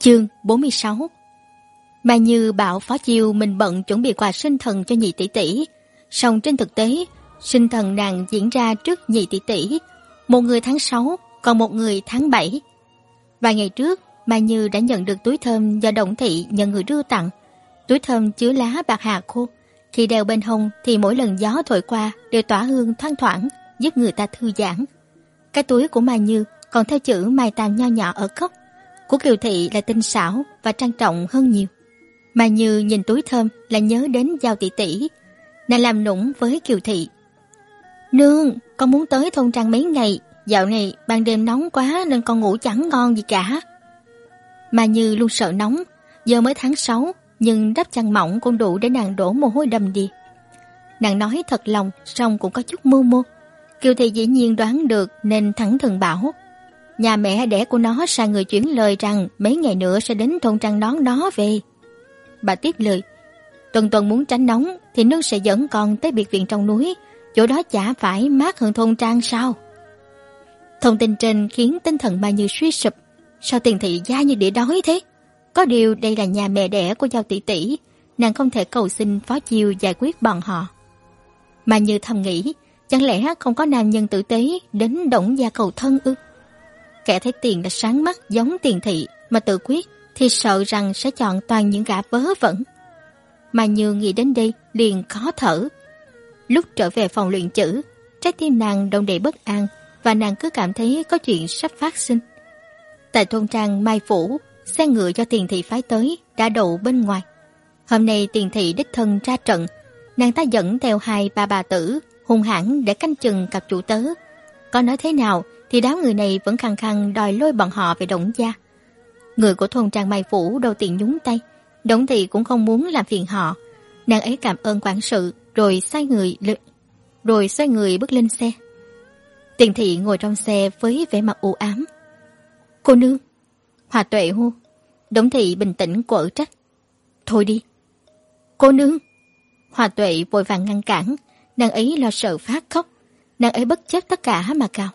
Chương 46 Mà như bảo Phó Chiêu mình bận chuẩn bị quà sinh thần cho nhị tỷ tỷ. song trên thực tế, sinh thần nàng diễn ra trước nhị tỷ tỷ. Một người tháng 6, còn một người tháng 7. Vài ngày trước, Mai Như đã nhận được túi thơm do Đồng Thị nhận người đưa tặng. Túi thơm chứa lá bạc hà khô. Khi đeo bên hông thì mỗi lần gió thổi qua đều tỏa hương thoang thoảng, giúp người ta thư giãn. Cái túi của Mai Như còn theo chữ Mai Tàn nho nhỏ ở góc của Kiều Thị là tinh xảo và trang trọng hơn nhiều. Mà như nhìn túi thơm là nhớ đến Giao Tỷ Tỷ. Nàng làm nũng với Kiều Thị. Nương, con muốn tới thôn trang mấy ngày. Dạo này ban đêm nóng quá nên con ngủ chẳng ngon gì cả. Mà như luôn sợ nóng. Giờ mới tháng 6, nhưng đắp chăn mỏng cũng đủ để nàng đổ mồ hôi đầm đi. Nàng nói thật lòng, song cũng có chút mưu mô. Kiều Thị dĩ nhiên đoán được nên thẳng thừng bảo. Nhà mẹ đẻ của nó sai người chuyển lời rằng mấy ngày nữa sẽ đến thôn trang đón nó về. Bà tiếp lời, tuần tuần muốn tránh nóng thì nương sẽ dẫn con tới biệt viện trong núi, chỗ đó chả phải mát hơn thôn trang sao. Thông tin trên khiến tinh thần bà Như suy sụp. Sao tiền thị gia như địa đói thế? Có điều đây là nhà mẹ đẻ của Giao tỷ tỷ, nàng không thể cầu xin phó chiêu giải quyết bọn họ. mà Như thầm nghĩ, chẳng lẽ không có nam nhân tử tế đến động gia cầu thân ư? Kẻ thấy tiền đã sáng mắt giống tiền thị mà tự quyết thì sợ rằng sẽ chọn toàn những gã vớ vẩn. Mà như nghĩ đến đây liền khó thở. Lúc trở về phòng luyện chữ, trái tim nàng đông đầy bất an và nàng cứ cảm thấy có chuyện sắp phát sinh. Tại thôn trang Mai Phủ, xe ngựa do tiền thị phái tới đã đậu bên ngoài. Hôm nay tiền thị đích thân ra trận, nàng ta dẫn theo hai ba bà tử hung hãn để canh chừng cặp chủ tớ. Có nói thế nào thì đám người này vẫn khăng khăng đòi lôi bọn họ về Đổng gia. Người của thôn trang Mai Phủ đầu tiên nhúng tay, Đổng Thị cũng không muốn làm phiền họ. Nàng ấy cảm ơn quản sự, rồi xoay người rồi xoay người bước lên xe. Tiền thị ngồi trong xe với vẻ mặt u ám. Cô nương, Hòa tuệ hô. Đổng thị bình tĩnh quở trách. Thôi đi. Cô nương. Hòa tuệ vội vàng ngăn cản, nàng ấy lo sợ phát khóc. Nàng ấy bất chấp tất cả mà cao.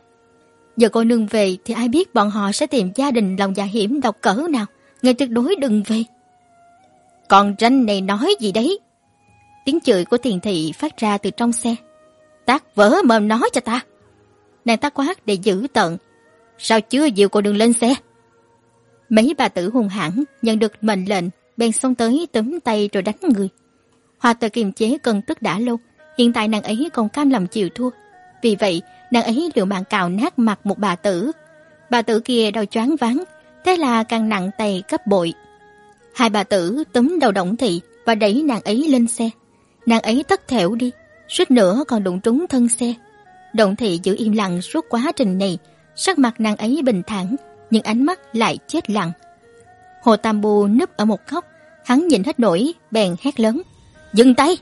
Giờ cô nương về thì ai biết bọn họ sẽ tìm gia đình lòng dạ hiểm độc cỡ nào. Ngay tuyệt đối đừng về. Còn tranh này nói gì đấy? Tiếng chửi của thiền thị phát ra từ trong xe. Tác vỡ mồm nói cho ta. Nàng ta quát để giữ tận. Sao chưa dịu cô đừng lên xe? Mấy bà tử hùng hãn nhận được mệnh lệnh, bèn xông tới túm tay rồi đánh người. Hoa tờ kiềm chế cơn tức đã lâu. Hiện tại nàng ấy còn cam lòng chịu thua. Vì vậy, nàng ấy liều mạng cào nát mặt một bà tử. Bà tử kia đau choáng váng, thế là càng nặng tay cấp bội. Hai bà tử túm đầu động thị và đẩy nàng ấy lên xe. Nàng ấy tất thểu đi, suýt nữa còn đụng trúng thân xe. Động thị giữ im lặng suốt quá trình này, sắc mặt nàng ấy bình thản, nhưng ánh mắt lại chết lặng. Hồ Tam Bu núp ở một góc, hắn nhìn hết nổi, bèn hét lớn. Dừng tay!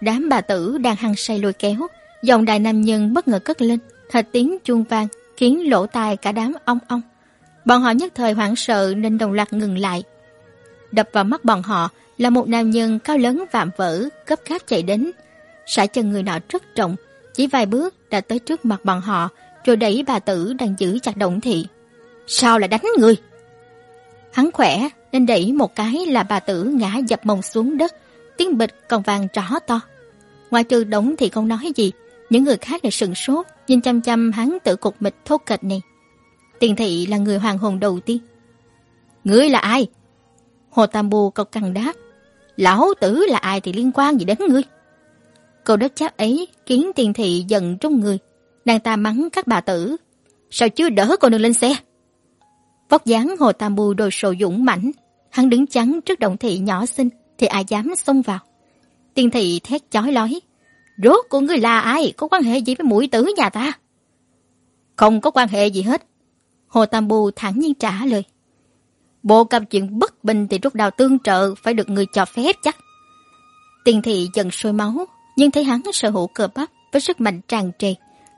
Đám bà tử đang hăng say lôi kéo, Giọng đại nam nhân bất ngờ cất lên, thật tiếng chuông vang, khiến lỗ tai cả đám ong ong. Bọn họ nhất thời hoảng sợ nên đồng loạt ngừng lại. Đập vào mắt bọn họ là một nam nhân cao lớn vạm vỡ, gấp gáp chạy đến. Sải chân người nọ rất trọng, chỉ vài bước đã tới trước mặt bọn họ, rồi đẩy bà tử đang giữ chặt động thị. Sao lại đánh người? Hắn khỏe nên đẩy một cái là bà tử ngã dập mông xuống đất, tiếng bịch còn vàng rõ to. Ngoài trừ đống thì không nói gì, những người khác lại sừng sốt, nhìn chăm chăm hắn tự cục mịch thốt kịch này. Tiền thị là người hoàng hồn đầu tiên. Ngươi là ai? Hồ Tam Bù cậu cằn đáp. Lão tử là ai thì liên quan gì đến ngươi? Câu đất chát ấy khiến tiền thị giận trong người. Nàng ta mắng các bà tử. Sao chưa đỡ cô nương lên xe? Vóc dáng Hồ Tam Bù đồ sộ dũng mãnh. Hắn đứng chắn trước động thị nhỏ xinh thì ai dám xông vào. Tiền thị thét chói lói. Rốt của ngươi là ai? Có quan hệ gì với mũi tử nhà ta? Không có quan hệ gì hết. Hồ Tam Bù thẳng nhiên trả lời. Bộ cặp chuyện bất bình thì rút đào tương trợ phải được người cho phép chắc. Tiền thị dần sôi máu, nhưng thấy hắn sở hữu cơ bắp với sức mạnh tràn trề.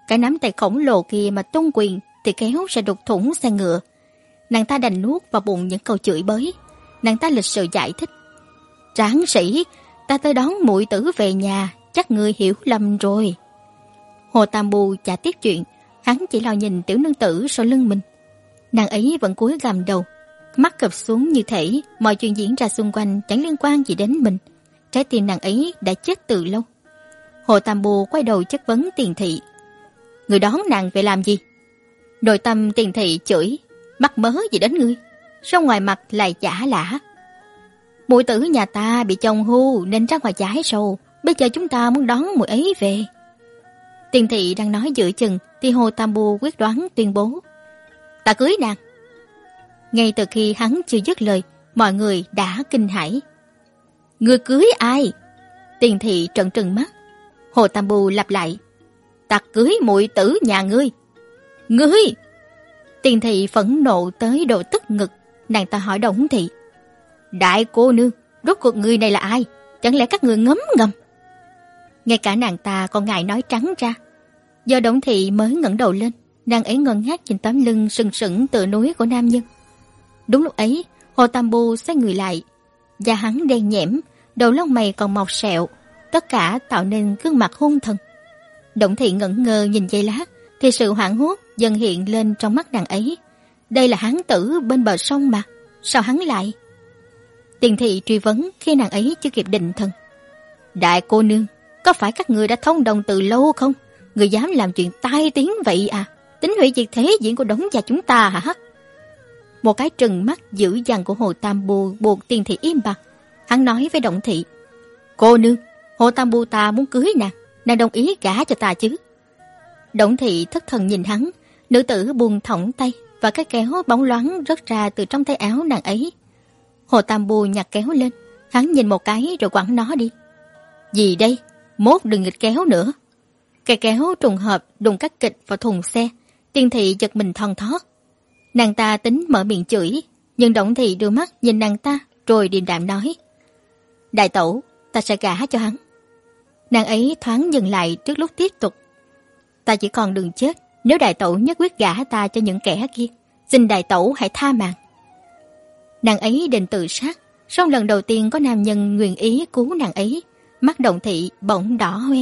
Cái nắm tay khổng lồ kia mà tung quyền thì kéo sẽ đục thủng xe ngựa. Nàng ta đành nuốt vào bụng những câu chửi bới. Nàng ta lịch sự giải thích. Tráng sĩ, ta tới đón muội tử về nhà chắc người hiểu lầm rồi. Hồ Tam Bù chả tiếp chuyện, hắn chỉ lo nhìn tiểu nương tử sau lưng mình. Nàng ấy vẫn cúi gằm đầu. mắt cập xuống như thể mọi chuyện diễn ra xung quanh chẳng liên quan gì đến mình. Trái tim nàng ấy đã chết từ lâu. Hồ Tam Bù quay đầu chất vấn tiền thị. Người đón nàng về làm gì? Nội tâm tiền thị chửi, mắc mớ gì đến ngươi? Sao ngoài mặt lại giả lả? Mụi tử nhà ta bị chồng hưu nên ra ngoài giải sầu. Bây giờ chúng ta muốn đón mùi ấy về. Tiền thị đang nói giữa chừng thì Hồ Tam Bù quyết đoán tuyên bố. Ta cưới nàng. Ngay từ khi hắn chưa dứt lời, mọi người đã kinh hãi. Người cưới ai? Tiền thị trợn trừng mắt. Hồ Tam Bù lặp lại. Ta cưới muội tử nhà ngươi. Ngươi! Tiền thị phẫn nộ tới độ tức ngực. Nàng ta hỏi đồng thị. Đại cô nương, rốt cuộc người này là ai? Chẳng lẽ các người ngấm ngầm? Ngay cả nàng ta còn ngại nói trắng ra. Do Đổng thị mới ngẩng đầu lên, nàng ấy ngần ngác nhìn tấm lưng sừng sững tựa núi của nam nhân. Đúng lúc ấy, Hồ Tam Bu xoay người lại. Da hắn đen nhẽm, đầu lông mày còn mọc sẹo, tất cả tạo nên gương mặt hung thần. Động thị ngẩn ngơ nhìn giây lát, thì sự hoảng hốt dần hiện lên trong mắt nàng ấy. Đây là hắn tử bên bờ sông mà, sao hắn lại? Tiền thị truy vấn khi nàng ấy chưa kịp định thần. Đại cô nương, có phải các người đã thông đồng từ lâu không? Người dám làm chuyện tai tiếng vậy à? Tính hủy diệt thế diện của đống gia chúng ta hả? Một cái trừng mắt dữ dằn của Hồ Tam Bù buộc tiền thị im bặt. Hắn nói với Động Thị. Cô nương, Hồ Tam Bù ta muốn cưới nàng. Nàng đồng ý gả cho ta chứ. Động Thị thất thần nhìn hắn. Nữ tử buông thõng tay và cái kéo bóng loáng rớt ra từ trong tay áo nàng ấy. Hồ Tam Bù nhặt kéo lên. Hắn nhìn một cái rồi quẳng nó đi. Gì đây? Mốt đừng nghịch kéo nữa. Cây kéo trùng hợp đùng cắt kịch vào thùng xe. Tiên thị giật mình thon thót. Nàng ta tính mở miệng chửi, nhưng Động Thị đưa mắt nhìn nàng ta rồi điềm đạm nói. Đại tẩu, ta sẽ gả cho hắn. Nàng ấy thoáng dừng lại trước lúc tiếp tục. Ta chỉ còn đường chết nếu đại tẩu nhất quyết gả ta cho những kẻ kia. Xin đại tẩu hãy tha mạng. Nàng ấy định tự sát, song lần đầu tiên có nam nhân nguyện ý cứu nàng ấy. Mắt động thị bỗng đỏ hoe.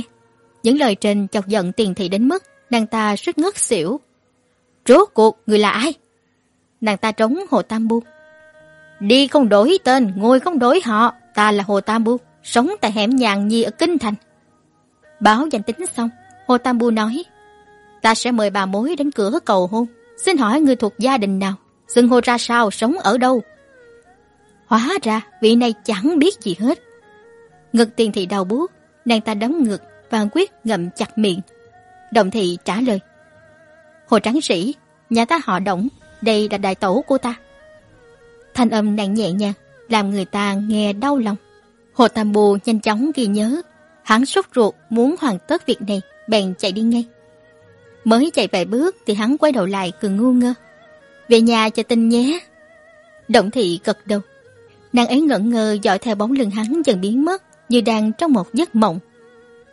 Những lời trên chọc giận tiền thị đến mức nàng ta rất ngất xỉu. Rốt cuộc người là ai? Nàng ta trống Hồ Tam Bu. Đi không đổi tên, ngồi không đổi họ, ta là Hồ Tam Bu, sống tại hẻm nhàn nhi ở Kinh Thành. Báo danh tính xong, Hồ Tam Bu nói, ta sẽ mời bà mối đến cửa cầu hôn, xin hỏi người thuộc gia đình nào, xưng hô ra sao, sống ở đâu. Hóa ra, vị này chẳng biết gì hết. Ngực tiền thị đau buốt, nàng ta đấm ngực và quyết ngậm chặt miệng. Đồng thị trả lời, Hồ trắng Sĩ, nhà ta họ Động, đây là đại tổ của ta. Thanh âm nàng nhẹ nhàng, làm người ta nghe đau lòng. Hồ Tam Bù nhanh chóng ghi nhớ, hắn sốt ruột muốn hoàn tất việc này, bèn chạy đi ngay. Mới chạy vài bước thì hắn quay đầu lại cười ngu ngơ. Về nhà cho tin nhé. Động thị gật đầu. Nàng ấy ngẩn ngơ dõi theo bóng lưng hắn dần biến mất như đang trong một giấc mộng.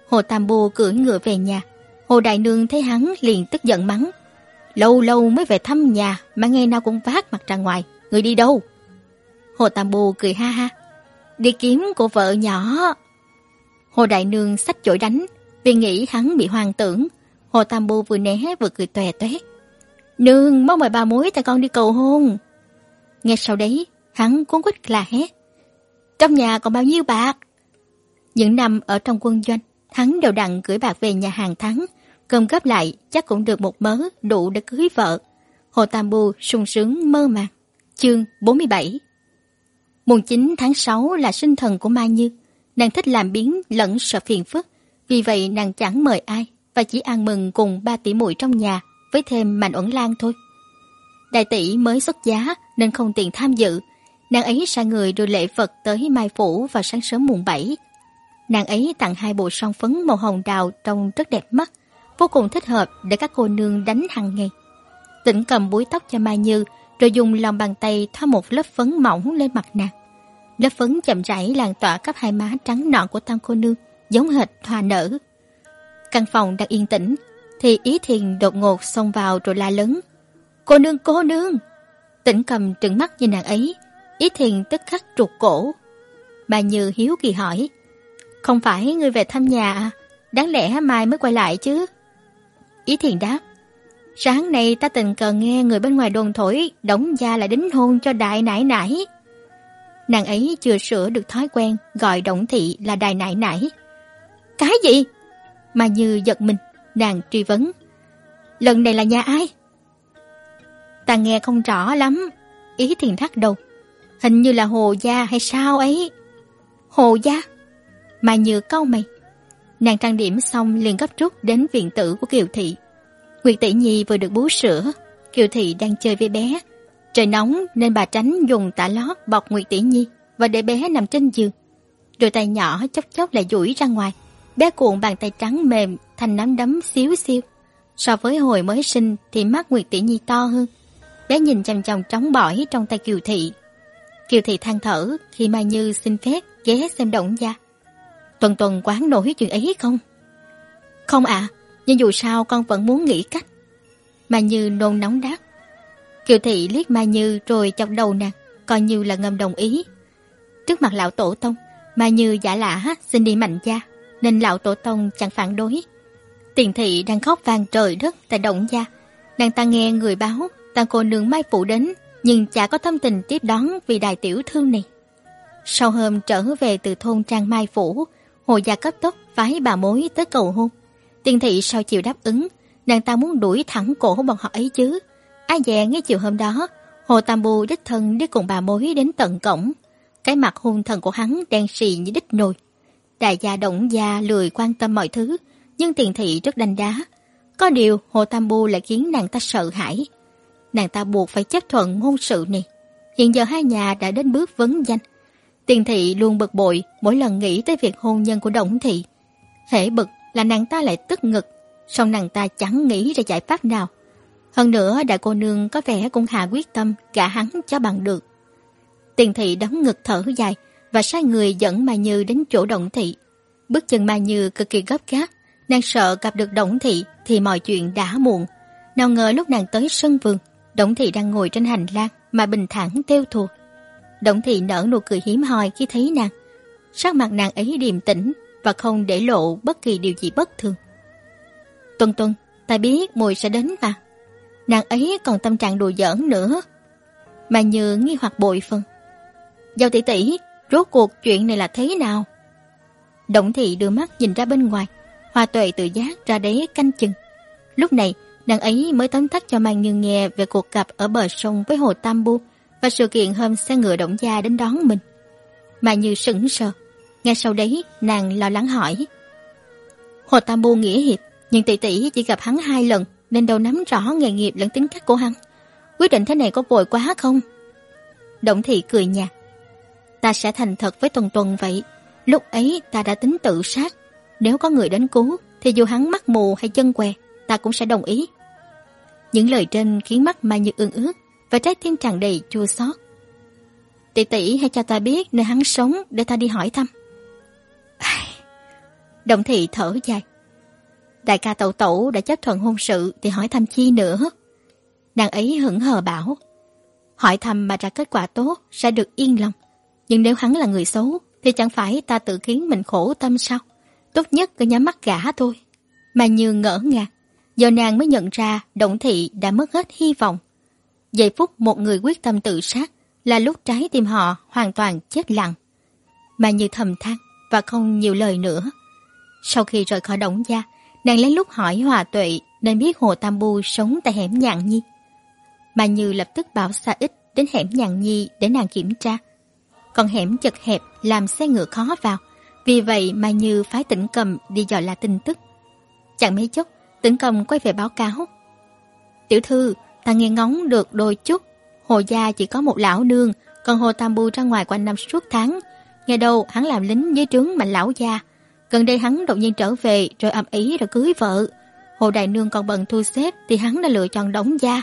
Hồ Tam Bồ cưỡi ngựa về nhà. Hồ Đại Nương thấy hắn liền tức giận mắng. Lâu lâu mới về thăm nhà mà nghe nào cũng vác mặt ra ngoài. Người đi đâu? Hồ Tam Bồ cười ha ha. Đi kiếm của vợ nhỏ. Hồ Đại Nương sách chổi đánh vì nghĩ hắn bị hoang tưởng. Hồ Tam Bồ vừa né vừa cười tòe toét. Nương, mau mời bà mối ta con đi cầu hôn. Nghe sau đấy, hắn cuốn quýt là hét. Trong nhà còn bao nhiêu bạc? Những năm ở trong quân doanh, hắn đều đặn gửi bạc về nhà hàng tháng, cơm gấp lại chắc cũng được một mớ đủ để cưới vợ. Hồ Tam Bu sung sướng mơ màng. Chương 47 Mùng 9 tháng 6 là sinh thần của Mai Như. Nàng thích làm biến lẫn sợ phiền phức. Vì vậy nàng chẳng mời ai và chỉ ăn mừng cùng ba tỷ muội trong nhà với thêm Mạnh Uẩn Lan thôi. Đại tỷ mới xuất giá nên không tiện tham dự. Nàng ấy sai người đưa lễ vật tới Mai Phủ vào sáng sớm mùng 7. Nàng ấy tặng hai bộ son phấn màu hồng đào trông rất đẹp mắt vô cùng thích hợp để các cô nương đánh hàng ngày. Tĩnh cầm búi tóc cho Mai Như, rồi dùng lòng bàn tay thoa một lớp phấn mỏng lên mặt nàng. Lớp phấn chậm rãi lan tỏa khắp hai má trắng nõn của tam cô nương, giống hệt hoa nở. Căn phòng đang yên tĩnh, thì Ý Thiền đột ngột xông vào rồi la lớn. Cô nương, cô nương! Tĩnh cầm trừng mắt nhìn nàng ấy, Ý Thiền tức khắc trục cổ. Bà Như hiếu kỳ hỏi, không phải ngươi về thăm nhà à? Đáng lẽ mai mới quay lại chứ? Ý thiền đáp. Sáng nay ta tình cờ nghe người bên ngoài đồn thổi đóng gia là đính hôn cho đại nải nải. Nàng ấy chưa sửa được thói quen gọi động thị là đại nải nải. Cái gì? Mà như giật mình, nàng truy vấn. Lần này là nhà ai? Ta nghe không rõ lắm. Ý thiền thắt đầu. Hình như là Hồ Gia hay sao ấy. Hồ Gia? Mà như câu mày. Nàng trang điểm xong liền gấp rút đến viện tử của Kiều Thị. Nguyệt Tỷ Nhi vừa được bú sữa, Kiều Thị đang chơi với bé. Trời nóng nên bà tránh dùng tả lót bọc Nguyệt Tỷ Nhi và để bé nằm trên giường. Đôi tay nhỏ chốc chốc lại duỗi ra ngoài. Bé cuộn bàn tay trắng mềm thành nắm đấm xíu xiu. So với hồi mới sinh thì mắt Nguyệt Tỷ Nhi to hơn. Bé nhìn chằm chằm trống bỏi trong tay Kiều Thị. Kiều Thị than thở khi Mai Như xin phép ghé xem động gia. Tuần tuần quán nổi chuyện ấy không? Không ạ, nhưng dù sao con vẫn muốn nghĩ cách. Mai Như nôn nóng đáp. Kiều Thị liếc Mai Như rồi chọc đầu nàng, coi như là ngầm đồng ý. Trước mặt lão tổ tông, Mai Như giả lạ xin đi mạnh gia, nên lão tổ tông chẳng phản đối. Tiền thị đang khóc vang trời đất tại động gia. Nàng ta nghe người báo, tàng cô nương Mai Phụ đến, nhưng chả có tâm tình tiếp đón vì đài tiểu thư này. Sau hôm trở về từ thôn Trang Mai Phủ, Hồ gia cấp tốc phái bà mối tới cầu hôn. Tiên thị sao chịu đáp ứng, nàng ta muốn đuổi thẳng cổ bọn họ ấy chứ. Ai dè ngay chiều hôm đó, Hồ Tam Bù đích thân đi cùng bà mối đến tận cổng. Cái mặt hung thần của hắn đen xì như đích nồi. Đại gia động gia lười quan tâm mọi thứ, nhưng tiền thị rất đanh đá. Có điều Hồ Tam Bu lại khiến nàng ta sợ hãi. Nàng ta buộc phải chấp thuận hôn sự này. Hiện giờ hai nhà đã đến bước vấn danh. Tiền thị luôn bực bội mỗi lần nghĩ tới việc hôn nhân của Đồng thị. Hễ bực là nàng ta lại tức ngực, song nàng ta chẳng nghĩ ra giải pháp nào. Hơn nữa đại cô nương có vẻ cũng hạ quyết tâm cả hắn cho bằng được. Tiền thị đấm ngực thở dài và sai người dẫn Mai Như đến chỗ Động thị. Bước chân Mai Như cực kỳ gấp gáp, nàng sợ gặp được Động thị thì mọi chuyện đã muộn. Nào ngờ lúc nàng tới sân vườn, Động thị đang ngồi trên hành lang mà bình thản tiêu thùa. Động thị nở nụ cười hiếm hoi khi thấy nàng. Sắc mặt nàng ấy điềm tĩnh và không để lộ bất kỳ điều gì bất thường. Tuần tuần, ta biết mùi sẽ đến mà. Nàng ấy còn tâm trạng đùa giỡn nữa. Mà như nghi hoặc bội phần. Giao tỷ tỷ, rốt cuộc chuyện này là thế nào? Động thị đưa mắt nhìn ra bên ngoài. Hoa tuệ tự giác ra đấy canh chừng. Lúc này, nàng ấy mới tóm tắt cho Mang Như nghe về cuộc gặp ở bờ sông với Hồ Tam Bu và sự kiện hôm xe ngựa động gia đến đón mình. Mà Như sững sờ. Ngay sau đấy, nàng lo lắng hỏi. Hồ Tam Bu nghĩa hiệp, nhưng tỷ tỷ chỉ gặp hắn hai lần nên đâu nắm rõ nghề nghiệp lẫn tính cách của hắn. Quyết định thế này có vội quá không? Động thị cười nhạt. Ta sẽ thành thật với Tuần Tuần vậy. Lúc ấy ta đã tính tự sát. Nếu có người đến cứu, thì dù hắn mắt mù hay chân què, ta cũng sẽ đồng ý. Những lời trên khiến mắt Mai Như ương ước và trái tim tràn đầy chua xót. Tỷ tỷ hãy cho ta biết nơi hắn sống để ta đi hỏi thăm. Đồng thị thở dài. Đại ca tẩu tẩu đã chấp thuận hôn sự thì hỏi thăm chi nữa. Nàng ấy hững hờ bảo. Hỏi thăm mà ra kết quả tốt sẽ được yên lòng. Nhưng nếu hắn là người xấu thì chẳng phải ta tự khiến mình khổ tâm sao? Tốt nhất cứ nhắm mắt gã thôi. Mà như ngỡ ngàng. Giờ nàng mới nhận ra Động Thị đã mất hết hy vọng. Giây phút một người quyết tâm tự sát là lúc trái tim họ hoàn toàn chết lặng. Mà như thầm than và không nhiều lời nữa. Sau khi rời khỏi Động Gia, nàng lấy lúc hỏi Hòa Tuệ nên biết Hồ Tam Bu sống tại hẻm Nhạn Nhi. Mà Như lập tức bảo xa ít đến hẻm Nhạn Nhi để nàng kiểm tra. Còn hẻm chật hẹp làm xe ngựa khó vào, vì vậy mà Như phái tỉnh cầm đi dò la tin tức. Chẳng mấy chốc, tỉnh cầm quay về báo cáo. Tiểu thư, ta nghe ngóng được đôi chút. Hồ gia chỉ có một lão nương, còn Hồ Tam Bu ra ngoài quanh năm suốt tháng. Nghe đâu hắn làm lính dưới trướng mạnh lão gia. Gần đây hắn đột nhiên trở về rồi âm ý rồi cưới vợ. Hồ Đại Nương còn bận thu xếp thì hắn đã lựa chọn đóng gia.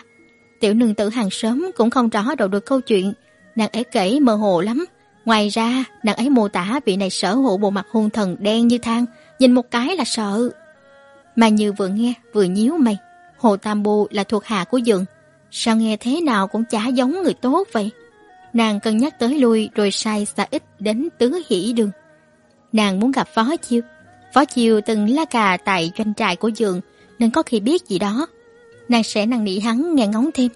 Tiểu nương tử hàng sớm cũng không rõ đầu được câu chuyện. Nàng ấy kể mơ hồ lắm. Ngoài ra, nàng ấy mô tả vị này sở hữu bộ mặt hung thần đen như than, nhìn một cái là sợ. Mà như vừa nghe vừa nhíu mày, Hồ Tam Bu là thuộc hạ của dượng, sao nghe thế nào cũng chả giống người tốt vậy? Nàng cân nhắc tới lui rồi sai xa ít đến tứ hỷ đường. Nàng muốn gặp Phó Chiêu. Phó Chiêu từng lá cà tại doanh trại của giường nên có khi biết gì đó. nàng sẽ năn nỉ hắn nghe ngóng thêm.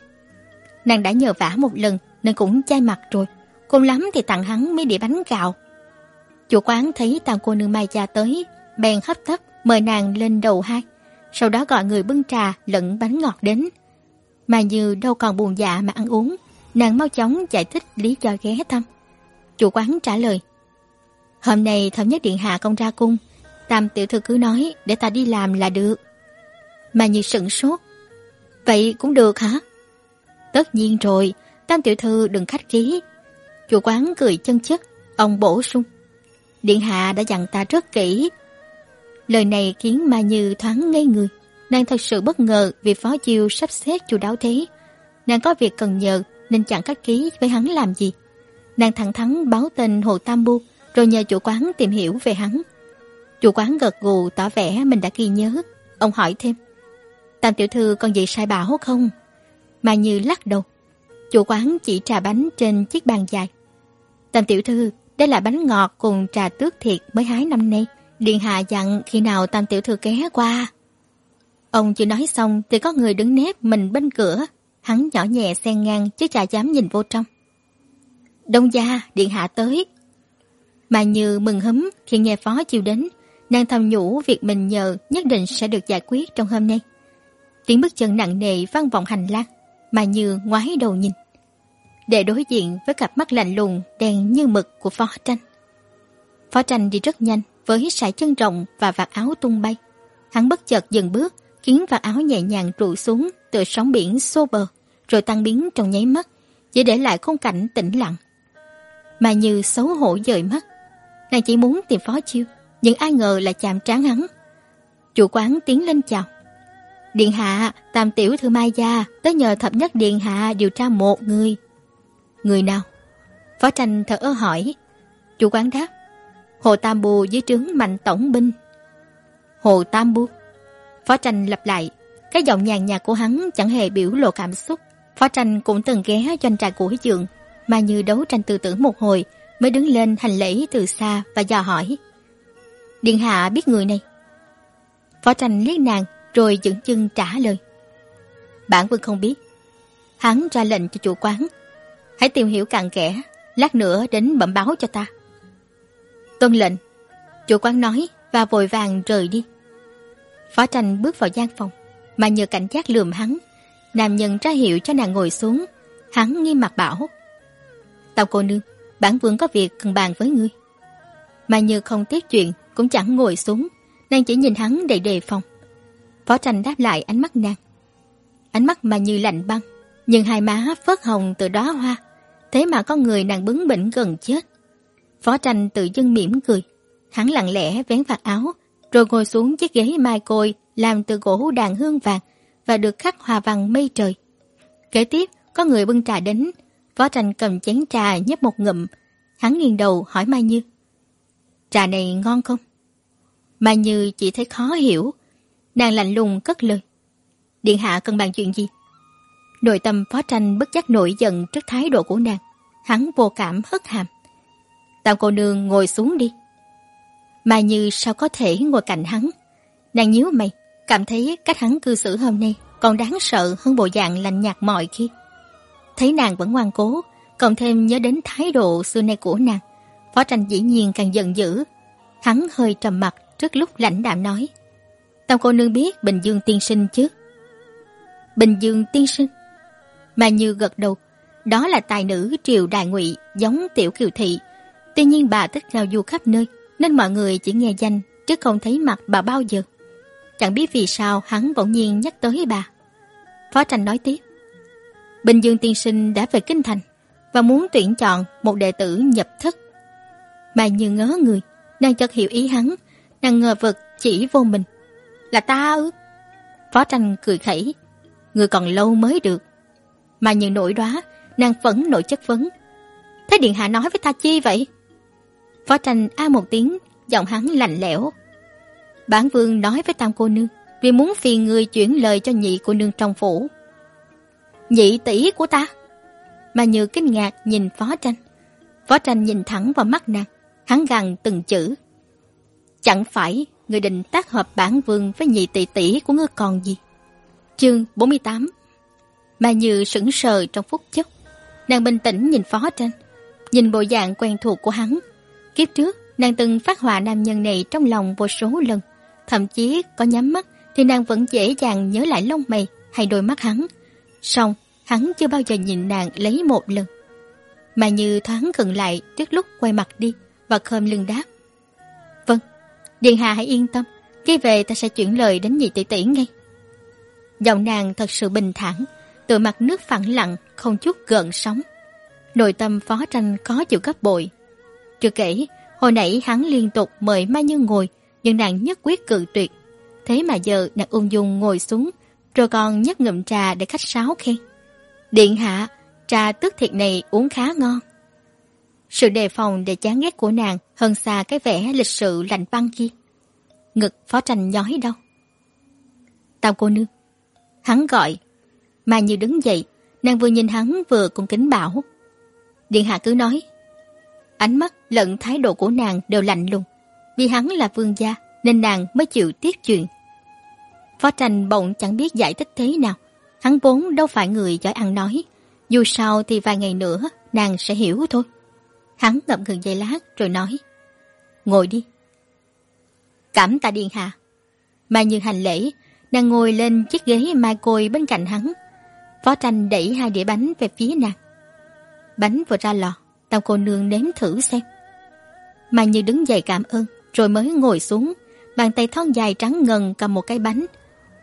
Nàng đã nhờ vả một lần nên cũng chai mặt rồi, cùng lắm thì tặng hắn mấy đĩa bánh gạo. Chủ quán thấy tàng cô nương Mai cha tới, bèn hấp tấp mời nàng lên đầu hai, sau đó gọi người bưng trà lẫn bánh ngọt đến. Mà như đâu còn buồn dạ mà ăn uống, nàng mau chóng giải thích lý do ghé thăm. Chủ quán trả lời, Hôm nay Thẩm nhất điện hạ công ra cung, Tam tiểu thư cứ nói để ta đi làm là được. Mà như sửng sốt. Vậy cũng được hả? Tất nhiên rồi, Tam tiểu thư đừng khách khí. Chủ quán cười chân chất, ông bổ sung. Điện hạ đã dặn ta rất kỹ. Lời này khiến Ma Như thoáng ngây người. Nàng thật sự bất ngờ vì Phó Chiêu sắp xếp chu đáo thế. Nàng có việc cần nhờ nên chẳng khách ký với hắn làm gì. Nàng thẳng thắn báo tên Hồ Tam Bu rồi nhờ chủ quán tìm hiểu về hắn. Chủ quán gật gù tỏ vẻ mình đã ghi nhớ. Ông hỏi thêm. Tam tiểu thư còn gì sai bảo không? Mà như lắc đầu. Chủ quán chỉ trà bánh trên chiếc bàn dài. Tam tiểu thư, đây là bánh ngọt cùng trà tước thiệt mới hái năm nay. Điện hạ dặn khi nào tam tiểu thư ghé qua. Ông chưa nói xong thì có người đứng nép mình bên cửa. Hắn nhỏ nhẹ xen ngang chứ chả dám nhìn vô trong. Đông gia, điện hạ tới. Mà như mừng hấm khi nghe phó chiều đến, nàng thầm nhủ việc mình nhờ nhất định sẽ được giải quyết trong hôm nay. Tiếng bước chân nặng nề vang vọng hành lang, mà như ngoái đầu nhìn. Để đối diện với cặp mắt lạnh lùng đen như mực của phó tranh. Phó tranh đi rất nhanh với sải chân rộng và vạt áo tung bay. Hắn bất chợt dừng bước, khiến và áo nhẹ nhàng trụ xuống từ sóng biển xô bờ, rồi tan biến trong nháy mắt, chỉ để lại khung cảnh tĩnh lặng. Mà như xấu hổ dời mắt, nàng chỉ muốn tìm phó chiêu, nhưng ai ngờ là chạm trán hắn. Chủ quán tiến lên chào. Điện hạ, tam tiểu thư Mai Gia tới nhờ thập nhất điện hạ điều tra một người. Người nào? Phó tranh thở ơ hỏi. Chủ quán đáp. Hồ Tam Bù dưới trướng mạnh tổng binh. Hồ Tam bù Phó tranh lặp lại. Cái giọng nhàn nhạt của hắn chẳng hề biểu lộ cảm xúc. Phó tranh cũng từng ghé doanh trại của dượng, mà như đấu tranh tư tưởng một hồi mới đứng lên hành lễ từ xa và dò hỏi. Điện hạ biết người này. Phó tranh liếc nàng rồi dựng chân trả lời. Bản quân không biết. Hắn ra lệnh cho chủ quán. Hãy tìm hiểu cặn kẽ, lát nữa đến bẩm báo cho ta. Tuân lệnh. Chủ quán nói và vội vàng rời đi. Phó tranh bước vào gian phòng, mà nhờ cảnh giác lườm hắn. Nam nhân ra hiệu cho nàng ngồi xuống. Hắn nghiêm mặt bảo. "Tào cô nương, bản vương có việc cần bàn với ngươi. Mà như không tiếc chuyện, cũng chẳng ngồi xuống, nàng chỉ nhìn hắn đầy đề phòng. Phó tranh đáp lại ánh mắt nàng. Ánh mắt mà như lạnh băng, nhưng hai má phớt hồng từ đóa hoa. Thế mà có người nàng bướng bỉnh gần chết. Phó tranh tự dưng mỉm cười. Hắn lặng lẽ vén vạt áo, rồi ngồi xuống chiếc ghế mai côi làm từ gỗ đàn hương vàng và được khắc hòa văn mây trời. Kế tiếp, có người bưng trà đến. Phó tranh cầm chén trà nhấp một ngụm. Hắn nghiêng đầu hỏi Mai Như. Trà này ngon không? Mai Như chỉ thấy khó hiểu. Nàng lạnh lùng cất lời. Điện hạ cần bàn chuyện gì? Nội tâm phó tranh bất giác nổi giận trước thái độ của nàng. Hắn vô cảm hất hàm. Tao cô nương ngồi xuống đi mà Như sao có thể ngồi cạnh hắn? Nàng nhíu mày, cảm thấy cách hắn cư xử hôm nay còn đáng sợ hơn bộ dạng lạnh nhạt mọi khi. Thấy nàng vẫn ngoan cố, cộng thêm nhớ đến thái độ xưa nay của nàng. Phó tranh dĩ nhiên càng giận dữ. Hắn hơi trầm mặt trước lúc lãnh đạm nói. Tao cô nương biết Bình Dương tiên sinh chứ? Bình Dương tiên sinh? Mà như gật đầu, đó là tài nữ triều đại ngụy giống tiểu kiều thị. Tuy nhiên bà thích giao du khắp nơi, nên mọi người chỉ nghe danh chứ không thấy mặt bà bao giờ. Chẳng biết vì sao hắn bỗng nhiên nhắc tới bà. Phó tranh nói tiếp. Bình Dương tiên sinh đã về Kinh Thành và muốn tuyển chọn một đệ tử nhập thất. Mà như ngớ người, nàng chợt hiểu ý hắn, nàng ngờ vực chỉ vô mình. Là ta ư? Phó tranh cười khẩy. Người còn lâu mới được. Mà như nổi đoá, nàng phẫn nổi chất vấn. Thế Điện Hạ nói với ta chi vậy? Phó tranh a một tiếng, giọng hắn lạnh lẽo. Bản vương nói với tam cô nương, vì muốn phiền người chuyển lời cho nhị cô nương trong phủ. Nhị tỷ của ta? Mà như kinh ngạc nhìn phó tranh. Phó tranh nhìn thẳng vào mắt nàng, hắn gằn từng chữ. Chẳng phải người định tác hợp bản vương với nhị tỷ tỷ của ngươi còn gì? Chương 48 Mà Như sững sờ trong phút chốc. Nàng bình tĩnh nhìn Phó Tranh, nhìn bộ dạng quen thuộc của hắn. Kiếp trước, nàng từng phát họa nam nhân này trong lòng vô số lần. Thậm chí có nhắm mắt thì nàng vẫn dễ dàng nhớ lại lông mày hay đôi mắt hắn. Xong, hắn chưa bao giờ nhìn nàng lấy một lần. Mà Như thoáng khựng lại trước lúc quay mặt đi và khom lưng đáp. Vâng, Điện Hạ hãy yên tâm, khi về ta sẽ chuyển lời đến nhị tỷ tỷ ngay. Giọng nàng thật sự bình thản, từ mặt nước phẳng lặng, không chút gợn sóng. Nội tâm phó tranh có chịu gấp bội. Chưa kể, hồi nãy hắn liên tục mời Mai Như ngồi, nhưng nàng nhất quyết cự tuyệt. Thế mà giờ nàng ung dung ngồi xuống, rồi còn nhấp ngụm trà để khách sáo khen. Điện hạ, trà tức thiệt này uống khá ngon. Sự đề phòng để chán ghét của nàng hơn xa cái vẻ lịch sự lạnh băng kia. Ngực phó tranh nhói đâu. Tao cô nương. Hắn gọi. Mà như đứng dậy, nàng vừa nhìn hắn vừa cung kính bảo. Điện hạ cứ nói. Ánh mắt lẫn thái độ của nàng đều lạnh lùng. Vì hắn là vương gia nên nàng mới chịu tiết chuyện. Phó tranh bỗng chẳng biết giải thích thế nào. Hắn vốn đâu phải người giỏi ăn nói. Dù sao thì vài ngày nữa nàng sẽ hiểu thôi. Hắn ngậm ngừng giây lát rồi nói. Ngồi đi. Cảm tạ điện hạ. Mà như hành lễ, nàng ngồi lên chiếc ghế mai côi bên cạnh hắn. Phó tranh đẩy hai đĩa bánh về phía nàng. Bánh vừa ra lò, tao cô nương nếm thử xem. Mà như đứng dậy cảm ơn, rồi mới ngồi xuống. Bàn tay thon dài trắng ngần cầm một cái bánh.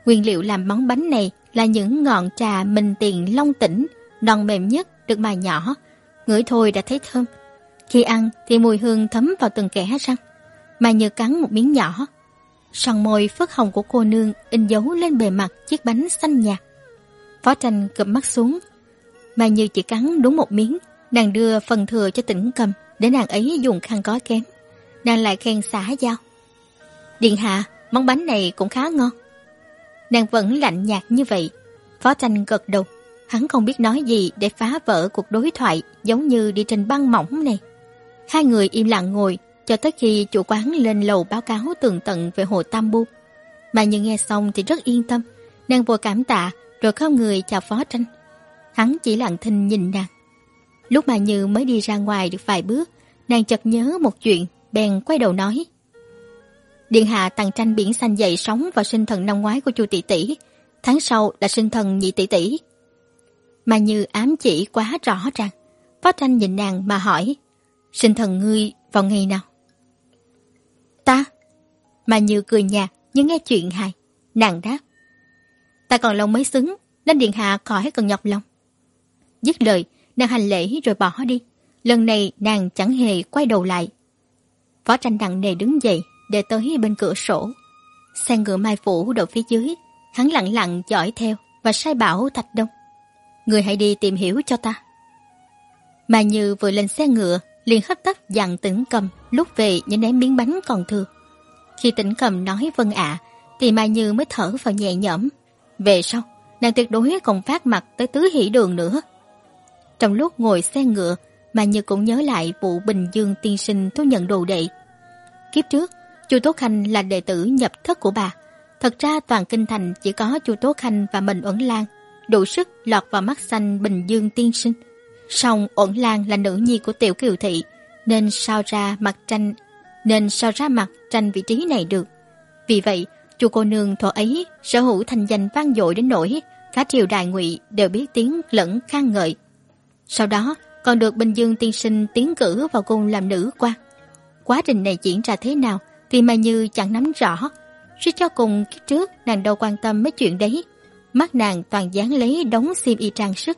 Nguyên liệu làm món bánh này là những ngọn trà mình tiền long tỉnh, non mềm nhất, được mài nhỏ. Ngửi thôi đã thấy thơm. Khi ăn thì mùi hương thấm vào từng kẽ răng. Mà như cắn một miếng nhỏ. Sòn môi phớt hồng của cô nương in dấu lên bề mặt chiếc bánh xanh nhạt. Phó tranh cụp mắt xuống. Mà như chỉ cắn đúng một miếng, nàng đưa phần thừa cho tỉnh cầm để nàng ấy dùng khăn có kém. Nàng lại khen xả dao. Điện hạ, món bánh này cũng khá ngon. Nàng vẫn lạnh nhạt như vậy. Phó tranh gật đầu. Hắn không biết nói gì để phá vỡ cuộc đối thoại giống như đi trên băng mỏng này. Hai người im lặng ngồi cho tới khi chủ quán lên lầu báo cáo tường tận về hồ Tam Bu. Mà như nghe xong thì rất yên tâm, nàng vội cảm tạ rồi không người chào phó tranh. Hắn chỉ lặng thinh nhìn nàng. Lúc mà Như mới đi ra ngoài được vài bước, nàng chợt nhớ một chuyện, bèn quay đầu nói. Điện hạ tàng tranh biển xanh dậy sóng vào sinh thần năm ngoái của chu tỷ tỷ, tháng sau là sinh thần nhị tỷ tỷ. Mà Như ám chỉ quá rõ ràng, phó tranh nhìn nàng mà hỏi, sinh thần ngươi vào ngày nào? Ta? Mà Như cười nhạt nhưng nghe chuyện hài. Nàng đáp. Ta còn lâu mới xứng, nên điện hạ khỏi cần nhọc lòng. Dứt lời, nàng hành lễ rồi bỏ đi. Lần này nàng chẳng hề quay đầu lại. Phó tranh nặng nề đứng dậy để tới bên cửa sổ. Xe ngựa mai phủ đậu phía dưới, hắn lặng lặng dõi theo và sai bảo Thạch Đông. Người hãy đi tìm hiểu cho ta. Mà Như vừa lên xe ngựa liền hấp tấp dặn tĩnh cầm lúc về những ném miếng bánh còn thừa. Khi tĩnh cầm nói vâng ạ, thì Mai Như mới thở vào nhẹ nhõm. Về sau, nàng tuyệt đối không phát mặt tới tứ hỷ đường nữa. Trong lúc ngồi xe ngựa, mà Như cũng nhớ lại vụ Bình Dương tiên sinh thu nhận đồ đệ. Kiếp trước, Chu Tố Khanh là đệ tử nhập thất của bà. Thật ra toàn kinh thành chỉ có Chu Tố Khanh và mình Uẩn Lan đủ sức lọt vào mắt xanh Bình Dương tiên sinh. Song Uẩn Lan là nữ nhi của Tiểu Kiều Thị, nên sao ra mặt tranh nên sao ra mặt tranh vị trí này được. Vì vậy, chu cô nương thuở ấy sở hữu thành danh vang dội đến nỗi cả triều đại ngụy đều biết tiếng lẫn khen ngợi. Sau đó, còn được Bình Dương tiên sinh tiến cử vào cung làm nữ quan. Quá trình này diễn ra thế nào thì mai như chẳng nắm rõ. Suy cho cùng kiếp trước nàng đâu quan tâm mấy chuyện đấy. Mắt nàng toàn dán lấy đống xiêm y trang sức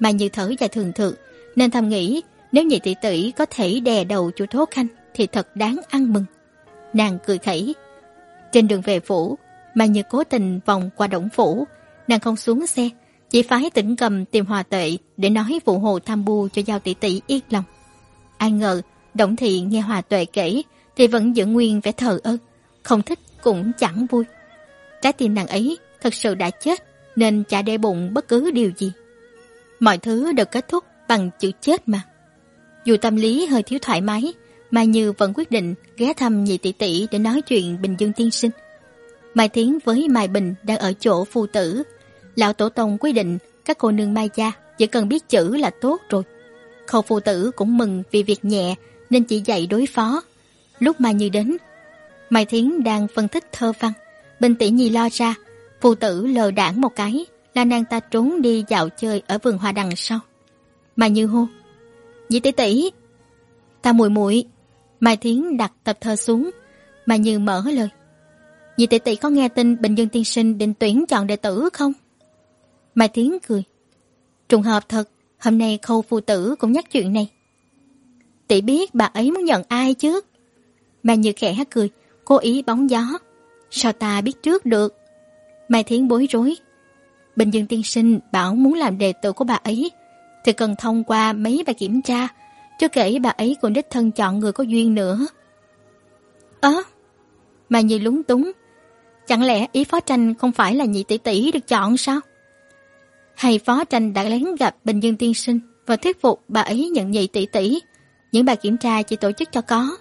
mai như thở dài thường thượng, nên thầm nghĩ nếu nhị tỷ tỷ có thể đè đầu chủ Thố Khanh thì thật đáng ăn mừng. Nàng cười khẩy. Trên đường về phủ, mai như cố tình vòng qua động phủ, nàng không xuống xe, chỉ phái tỉnh cầm tìm hòa tệ để nói vụ hồ tham bu cho giao tỷ tỷ yên lòng. Ai ngờ, Động Thị nghe hòa tuệ kể thì vẫn giữ nguyên vẻ thờ ơ, không thích cũng chẳng vui. Trái tim nàng ấy thật sự đã chết nên chả để bụng bất cứ điều gì. Mọi thứ đều kết thúc bằng chữ chết mà. Dù tâm lý hơi thiếu thoải mái, Mai Như vẫn quyết định ghé thăm nhị tỷ tỷ để nói chuyện Bình Dương tiên sinh. Mai Thiến với Mai Bình đang ở chỗ phu tử. Lão Tổ Tông quy định các cô nương Mai gia chỉ cần biết chữ là tốt rồi. Khâu phụ tử cũng mừng vì việc nhẹ nên chỉ dạy đối phó. Lúc Mai Như đến, Mai Thiến đang phân tích thơ văn. Bình tỷ nhi lo ra, phụ tử lờ đảng một cái là nàng ta trốn đi dạo chơi ở vườn hoa đằng sau. Mai Như hô, nhị tỷ tỷ, ta muội muội Mai Thiến đặt tập thơ xuống, Mai Như mở lời. nhị tỷ tỷ có nghe tin Bình Dương tiên sinh định tuyển chọn đệ tử không? Mai Thiến cười. Trùng hợp thật, hôm nay khâu phu tử cũng nhắc chuyện này. Tỷ biết bà ấy muốn nhận ai chứ? Mai Như khẽ hát cười, cố ý bóng gió. Sao ta biết trước được? Mai Thiến bối rối. Bình Dương tiên sinh bảo muốn làm đệ tử của bà ấy thì cần thông qua mấy bài kiểm tra, chưa kể bà ấy còn đích thân chọn người có duyên nữa. Ớ, à, Mai Như lúng túng, chẳng lẽ ý phó tranh không phải là nhị tỷ tỷ được chọn sao? Hay phó tranh đã lén gặp Bình Dương tiên sinh và thuyết phục bà ấy nhận nhị tỷ tỷ, những bài kiểm tra chỉ tổ chức cho có.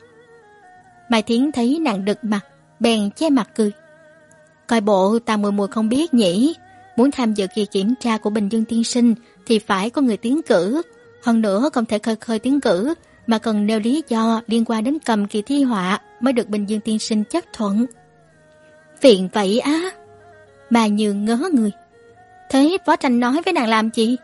Mai Thiến thấy nàng đực mặt, bèn che mặt cười. Coi bộ ta mùi mùi không biết nhỉ, muốn tham dự kỳ kiểm tra của Bình Dương tiên sinh thì phải có người tiến cử. Hơn nữa không thể khơi khơi tiến cử mà cần nêu lý do liên quan đến cầm kỳ thi họa mới được Bình Dương tiên sinh chấp thuận. Phiền vậy á. Bà Như ngớ người. Thế võ Tranh nói với nàng làm gì?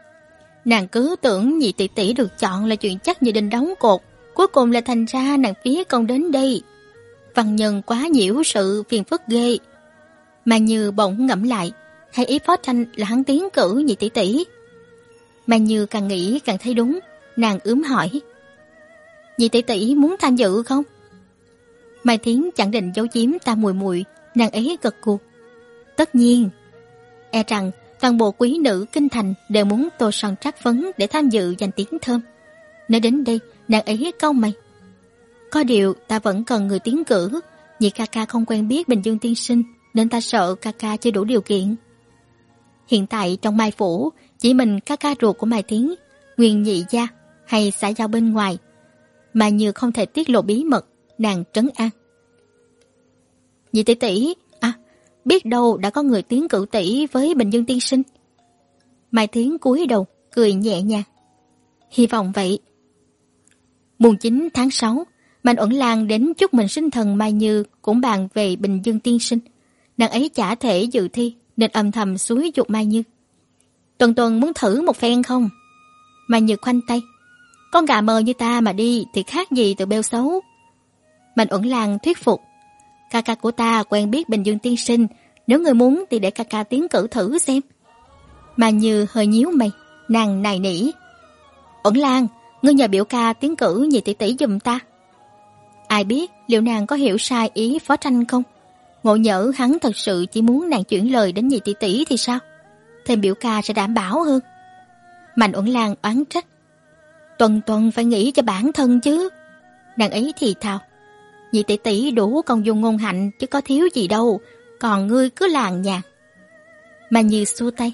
Nàng cứ tưởng nhị tỷ tỷ được chọn là chuyện chắc như đình đóng cột. Cuối cùng là thành ra nàng phía công đến đây. Văn nhân quá nhiễu sự phiền phức ghê. Mà Như bỗng ngẫm lại, hay ý võ Tranh là hắn tiến cử nhị tỷ tỷ. Mà Như càng nghĩ càng thấy đúng, nàng ướm hỏi. Nhị tỷ tỷ muốn tham dự không? Mai Thiến chẳng định giấu giếm ta mùi mùi, nàng ấy gật gù. Tất nhiên. E rằng toàn bộ quý nữ kinh thành đều muốn tô son trắc phấn để tham dự giành tiếng thơm. Nếu đến đây, nàng ấy câu mày. Có điều ta vẫn cần người tiến cử, nhị ca ca không quen biết Bình Dương tiên sinh, nên ta sợ ca ca chưa đủ điều kiện. Hiện tại trong Mai Phủ, chỉ mình ca ca ruột của Mai Tiến, Nguyên Nhị Gia hay xã giao bên ngoài, mà như không thể tiết lộ bí mật, nàng trấn an. Nhị tỷ tỷ, biết đâu đã có người tiến cử tỷ với Bình Dương tiên sinh. Mai Tiến cúi đầu, cười nhẹ nhàng. Hy vọng vậy. Mùng 9 tháng 6, Mạnh Uẩn Lan đến chúc mình sinh thần Mai Như cũng bàn về Bình Dương tiên sinh. Nàng ấy chả thể dự thi, nên âm thầm suối dục Mai Như. Tuần Tuần muốn thử một phen không? Mai Như khoanh tay. Con gà mờ như ta mà đi thì khác gì từ bêu xấu. Mạnh Uẩn Lan thuyết phục. Ca ca của ta quen biết Bình Dương tiên sinh, nếu người muốn thì để ca ca tiến cử thử xem. Mà Như hơi nhíu mày, nàng nài nỉ. Uẩn Lan, ngươi nhờ biểu ca tiến cử nhị tỷ tỷ giùm ta. Ai biết liệu nàng có hiểu sai ý phó tranh không? Ngộ nhỡ hắn thật sự chỉ muốn nàng chuyển lời đến nhị tỷ tỷ thì sao? Thêm biểu ca sẽ đảm bảo hơn. Mạnh Uẩn Lan oán trách. Tuần tuần phải nghĩ cho bản thân chứ. Nàng ấy thì thào. Nhị tỷ tỷ đủ công dung ngôn hạnh chứ có thiếu gì đâu. Còn ngươi cứ làng nhạc. Mà như xua tay.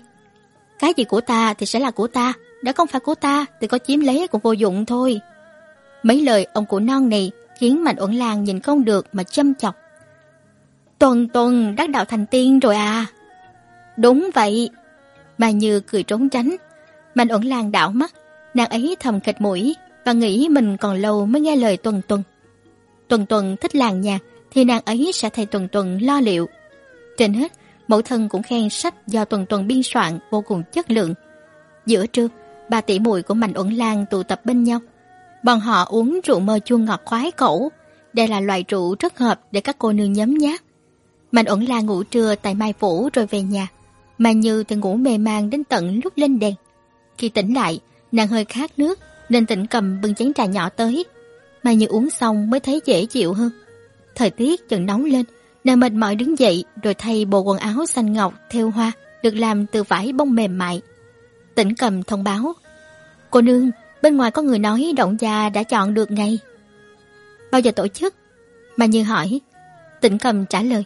Cái gì của ta thì sẽ là của ta. Đã không phải của ta thì có chiếm lấy cũng vô dụng thôi. Mấy lời ông cụ non này khiến Mạnh Uẩn Lan nhìn không được mà châm chọc. Tuần tuần đắc đạo thành tiên rồi à? Đúng vậy. Mà Như cười trốn tránh. Mạnh Uẩn lan đảo mắt, nàng ấy thầm khịch mũi và nghĩ mình còn lâu mới nghe lời tuần tuần. Tuần tuần thích làng nhạc thì nàng ấy sẽ thay tuần tuần lo liệu. Trên hết, mẫu thân cũng khen sách do tuần tuần biên soạn vô cùng chất lượng. Giữa trưa, ba tỷ muội của Mạnh Uẩn Lan tụ tập bên nhau. Bọn họ uống rượu mơ chua ngọt khoái cổ. Đây là loại rượu rất hợp để các cô nương nhấm nháp. Mạnh Uẩn Lan ngủ trưa tại Mai Phủ rồi về nhà. Mà Như thì ngủ mê man đến tận lúc lên đèn. Khi tỉnh lại, nàng hơi khát nước nên tỉnh cầm bưng chén trà nhỏ tới. Mà Như uống xong mới thấy dễ chịu hơn. Thời tiết dần nóng lên, nàng mệt mỏi đứng dậy rồi thay bộ quần áo xanh ngọc theo hoa được làm từ vải bông mềm mại. Tỉnh cầm thông báo. Cô nương, bên ngoài có người nói động gia đã chọn được ngày. Bao giờ tổ chức? Mà Như hỏi. Tỉnh cầm trả lời.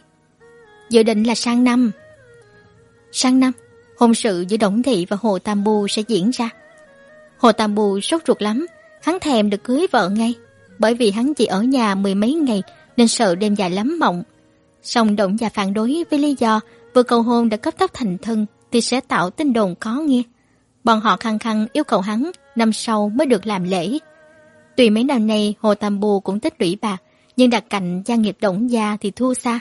Dự định là sang năm. Sang năm, hôn sự giữa Đổng Thị và Hồ Tam Bu sẽ diễn ra. Hồ Tam Bu sốt ruột lắm, hắn thèm được cưới vợ ngay. Bởi vì hắn chỉ ở nhà mười mấy ngày nên sợ đêm dài lắm mộng. Song động và phản đối với lý do vừa cầu hôn đã cấp tốc thành thân thì sẽ tạo tin đồn khó nghe. Bọn họ khăng khăng yêu cầu hắn năm sau mới được làm lễ. Tuy mấy năm nay Hồ Tam Bù cũng tích lũy bạc, nhưng đặt cạnh gia nghiệp Đổng Gia thì thua xa.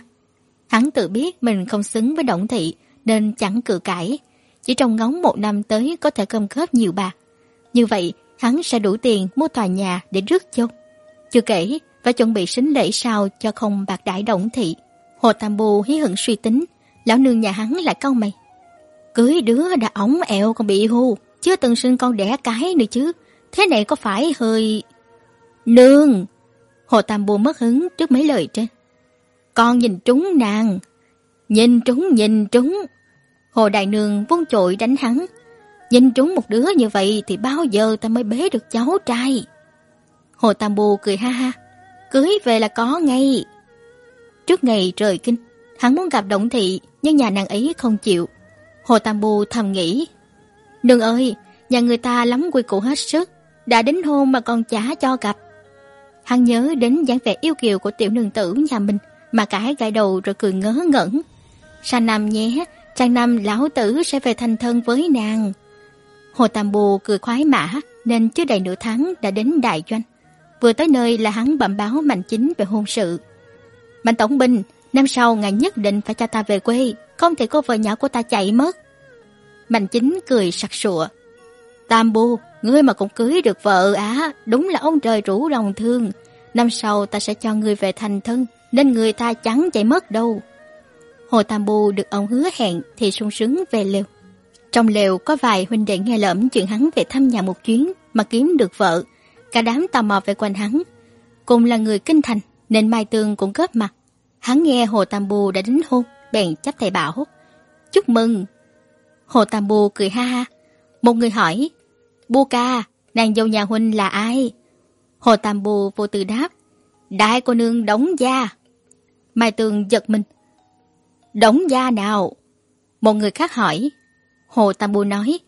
Hắn tự biết mình không xứng với Đổng Thị nên chẳng cự cãi. Chỉ trong ngóng một năm tới có thể cơm khớp nhiều bạc. Như vậy hắn sẽ đủ tiền mua tòa nhà để rước chôn chưa kể phải chuẩn bị sính lễ sao cho không bạc đại động Thị. Hồ Tam Bù hí hận suy tính, lão nương nhà hắn lại cau mày. Cưới đứa đã ống ẹo còn bị hù, chưa từng sinh con đẻ cái nữa chứ. Thế này có phải hơi... Nương! Hồ Tam Bù mất hứng trước mấy lời trên. Con nhìn trúng nàng. Nhìn trúng, nhìn trúng. Hồ Đại Nương vung chội đánh hắn. Nhìn trúng một đứa như vậy thì bao giờ ta mới bế được cháu trai. Hồ Tam Bù cười ha ha. Cưới về là có ngay. Trước ngày trời kinh, hắn muốn gặp Động Thị nhưng nhà nàng ấy không chịu. Hồ Tam Bù thầm nghĩ. Nương ơi, nhà người ta lắm quy củ hết sức. Đã đến hôn mà còn chả cho gặp. Hắn nhớ đến dáng vẻ yêu kiều của tiểu nương tử nhà mình mà cái gãi đầu rồi cười ngớ ngẩn. Sang năm nhé, sang năm lão tử sẽ về thành thân với nàng. Hồ Tam Bù cười khoái mã nên chưa đầy nửa tháng đã đến đại doanh. Vừa tới nơi là hắn bẩm báo Mạnh Chính về hôn sự. Mạnh Tổng Binh, năm sau ngài nhất định phải cho ta về quê, không thể cô vợ nhỏ của ta chạy mất. Mạnh Chính cười sặc sụa. Tam Bu, ngươi mà cũng cưới được vợ á, đúng là ông trời rủ lòng thương. Năm sau ta sẽ cho ngươi về thành thân, nên người ta chẳng chạy mất đâu. Hồ Tam Bu được ông hứa hẹn thì sung sướng về lều. Trong lều có vài huynh đệ nghe lỡm chuyện hắn về thăm nhà một chuyến mà kiếm được vợ. Cả đám tò mò về quanh hắn. Cùng là người kinh thành nên Mai Tương cũng góp mặt. Hắn nghe Hồ Tam bù đã đính hôn, bèn chấp tay bảo. Chúc mừng! Hồ Tam bù cười ha ha. Một người hỏi, Bu ca, nàng dâu nhà huynh là ai? Hồ Tam bù vô tư đáp, Đại cô nương đóng gia. Mai Tương giật mình. Đóng gia nào? Một người khác hỏi. Hồ Tam bù nói,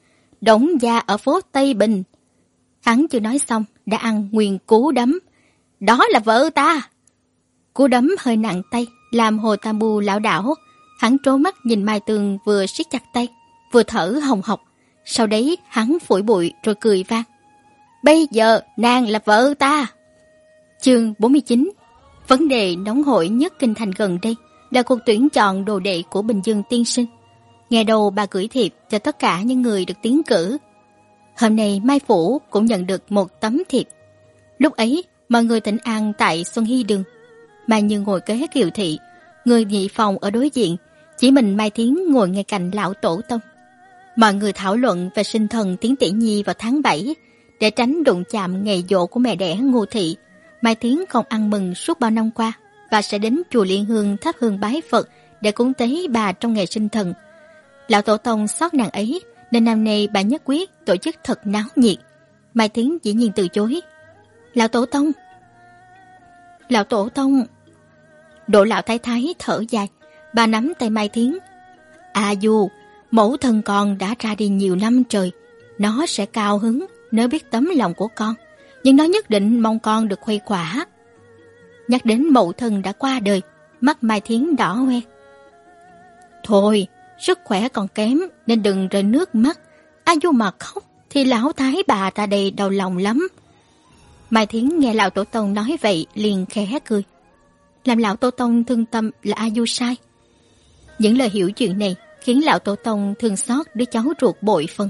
đóng gia ở phố Tây Bình. Hắn chưa nói xong, đã ăn nguyên cú đấm. Đó là vợ ta. Cú đấm hơi nặng tay, làm Hồ Tam Bu lão đảo. Hắn trố mắt nhìn Mai Tường vừa siết chặt tay, vừa thở hồng hộc. Sau đấy hắn phủi bụi rồi cười vang. Bây giờ nàng là vợ ta. Chương 49 Vấn đề nóng hổi nhất kinh thành gần đây là cuộc tuyển chọn đồ đệ của Bình Dương tiên sinh. Ngày đầu bà gửi thiệp cho tất cả những người được tiến cử. Hôm nay Mai Phủ cũng nhận được một tấm thiệp. Lúc ấy, mọi người tỉnh an tại Xuân Hy Đường. Mai Như ngồi kế kiều thị, người nhị phòng ở đối diện, chỉ mình Mai Thiến ngồi ngay cạnh lão tổ tông. Mọi người thảo luận về sinh thần Tiến Tỷ Nhi vào tháng 7 để tránh đụng chạm ngày dỗ của mẹ đẻ Ngô Thị. Mai Thiến không ăn mừng suốt bao năm qua và sẽ đến chùa Liên Hương thắp hương bái Phật để cúng tế bà trong ngày sinh thần. Lão Tổ Tông xót nàng ấy nên năm nay bà nhất quyết tổ chức thật náo nhiệt. Mai Thiến dĩ nhiên từ chối. Lão Tổ Tông. Lão Tổ Tông. Độ lão thái thái thở dài. Bà nắm tay Mai Thiến À dù, Mẫu thân con đã ra đi nhiều năm trời, Nó sẽ cao hứng Nếu biết tấm lòng của con. Nhưng nó nhất định mong con được khuây khỏa. Nhắc đến mẫu thân đã qua đời, Mắt Mai Thiến đỏ hoe. Thôi Sức khỏe còn kém Nên đừng rơi nước mắt A Du mà khóc Thì lão thái bà ra đây đau lòng lắm Mai Thiến nghe lão tổ tông nói vậy liền khẽ cười Làm lão tổ tông thương tâm là A Du sai Những lời hiểu chuyện này khiến lão tổ tông thương xót đứa cháu ruột bội phân.